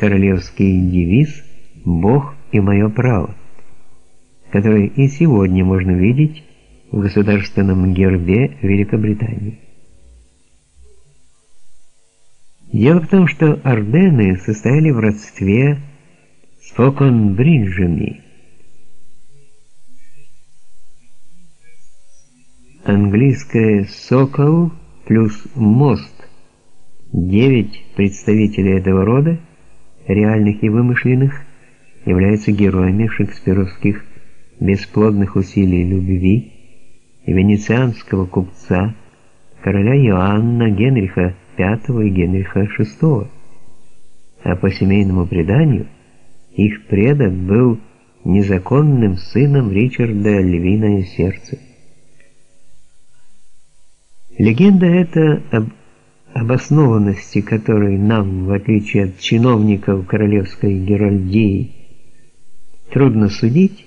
королевский девиз «Бог и мое право», который и сегодня можно видеть в государственном гербе Великобритании. Дело в том, что Ордены состояли в родстве с Фоконбриджами. Английское «сокол» плюс «мост» Девять представителей этого рода, реальных и вымышленных, являются героями шекспировских бесплодных усилий любви венецианского купца, короля Иоанна Генриха V и Генриха VI. А по семейному преданию, их предок был незаконным сыном Ричарда Львиное Сердце. Легенда эта об обоснованности которой нам, в отличие от чиновников королевской геральдии, трудно судить,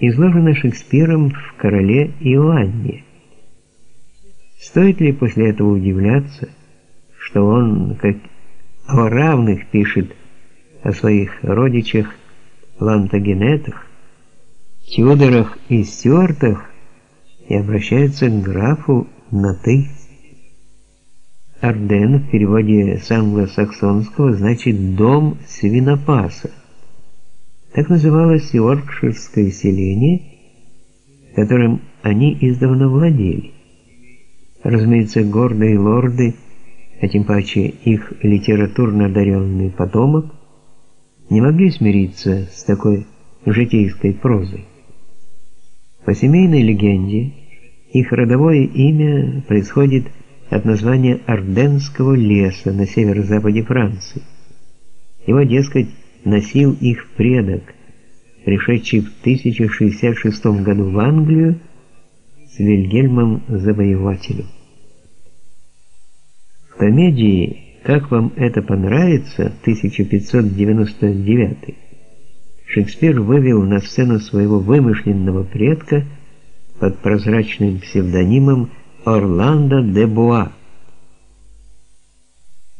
изложена Шекспиром в «Короле Иоанне». Стоит ли после этого удивляться, что он, как о равных, пишет о своих родичах, лантагенетах, Тюдорах и Стюартах и обращается к графу на «ты»? Арден в переводе с англосаксонского значит «дом свинопаса». Так называлось Йоркширское селение, которым они издавна владели. Разумеется, гордые лорды, а тем паче их литературно одаренный потомок, не могли смириться с такой житейской прозой. По семейной легенде, их родовое имя происходит от от названия Арденского леса на северо-западе Франции. Его, дескать, носил их предок, пришедший в 1066 году в Англию с Вильгельмом Завоевателем. В комедии «Как вам это понравится» 1599 Шекспир вывел на сцену своего вымышленного предка под прозрачным псевдонимом Орландо де Буа.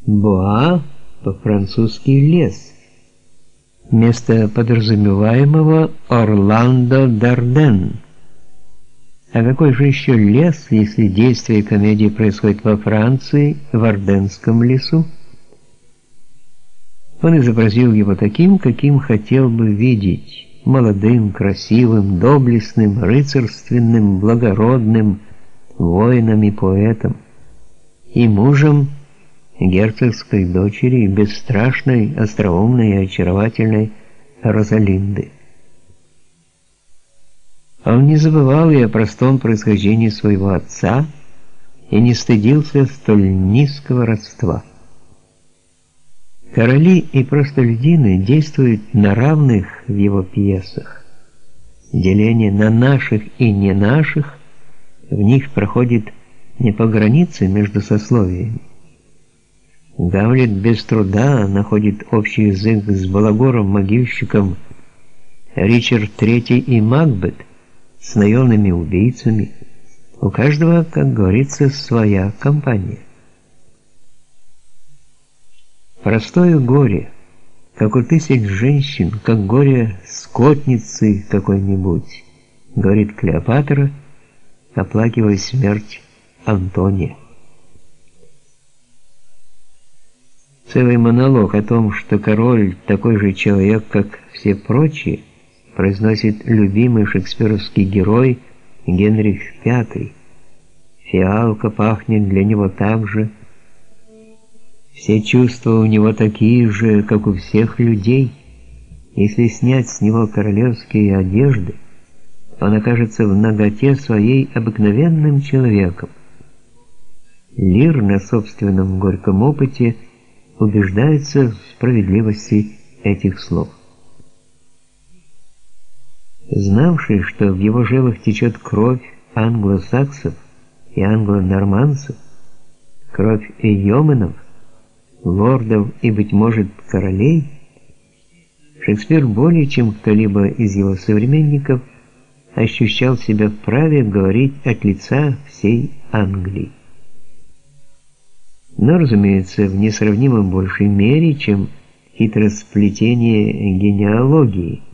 Буа по-французски лес. Место подразумеваемого Орландо Дарден. А какой же еще лес, если действие комедии происходит во Франции, в Орденском лесу? Он изобразил его таким, каким хотел бы видеть, молодым, красивым, доблестным, рыцарственным, благородным, воином и поэтом, и мужем герцогской дочери, бесстрашной, остроумной и очаровательной Розалинды. Он не забывал и о простом происхождении своего отца и не стыдился столь низкого родства. Короли и простолюдины действуют на равных в его пьесах. Деление на наших и не наших в них проходит не по границе между сословиями. Гамлет без труда находит общий язык с Балагором-могильщиком, Ричард III и Макбет с наемными убийцами. У каждого, как говорится, своя компания. Простое горе, как у тысяч женщин, как горе скотницы какой-нибудь, говорит Клеопатра, оплакивая смерть Антония. Целый монолог о том, что король такой же человек, как все прочие, произносит любимый шекспировский герой Генрих V. Фиалка пахнет для него так же. Все чувства у него такие же, как у всех людей. Если снять с него королевские одежды, он окажется в наготе своей обыкновенным человеком. Лир на собственном горьком опыте убеждается в справедливости этих слов. Знавший, что в его жилах течет кровь англосаксов и англо-норманцев, кровь йоменов, лордов и, быть может, королей, Шекспир более чем кто-либо из его современников – ощущал себя вправе говорить от лица всей Англии. Но, разумеется, в несравнимо большей мере, чем хитросплетение генеалогии –